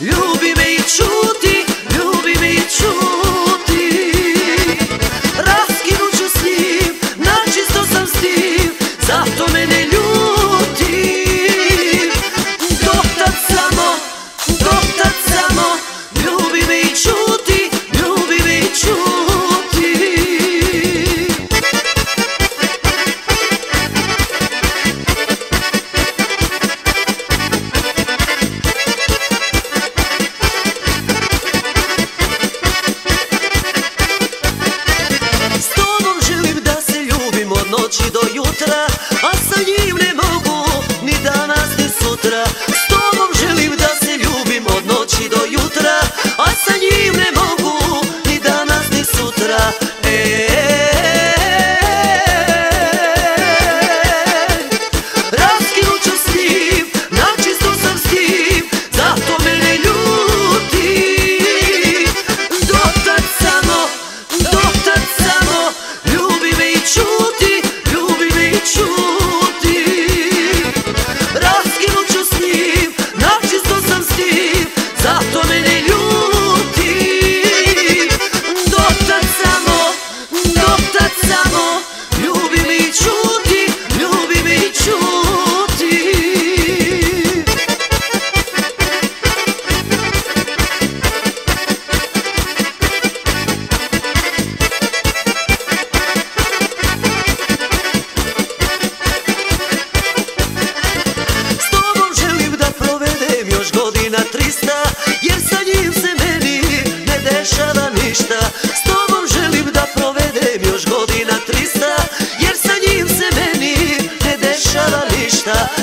You do jutra, a sa njim ne mogu ni danas ni sutra. ništa. S tobom želim da provedem još godina trista Jer sa njim se meni ne dešava ništa.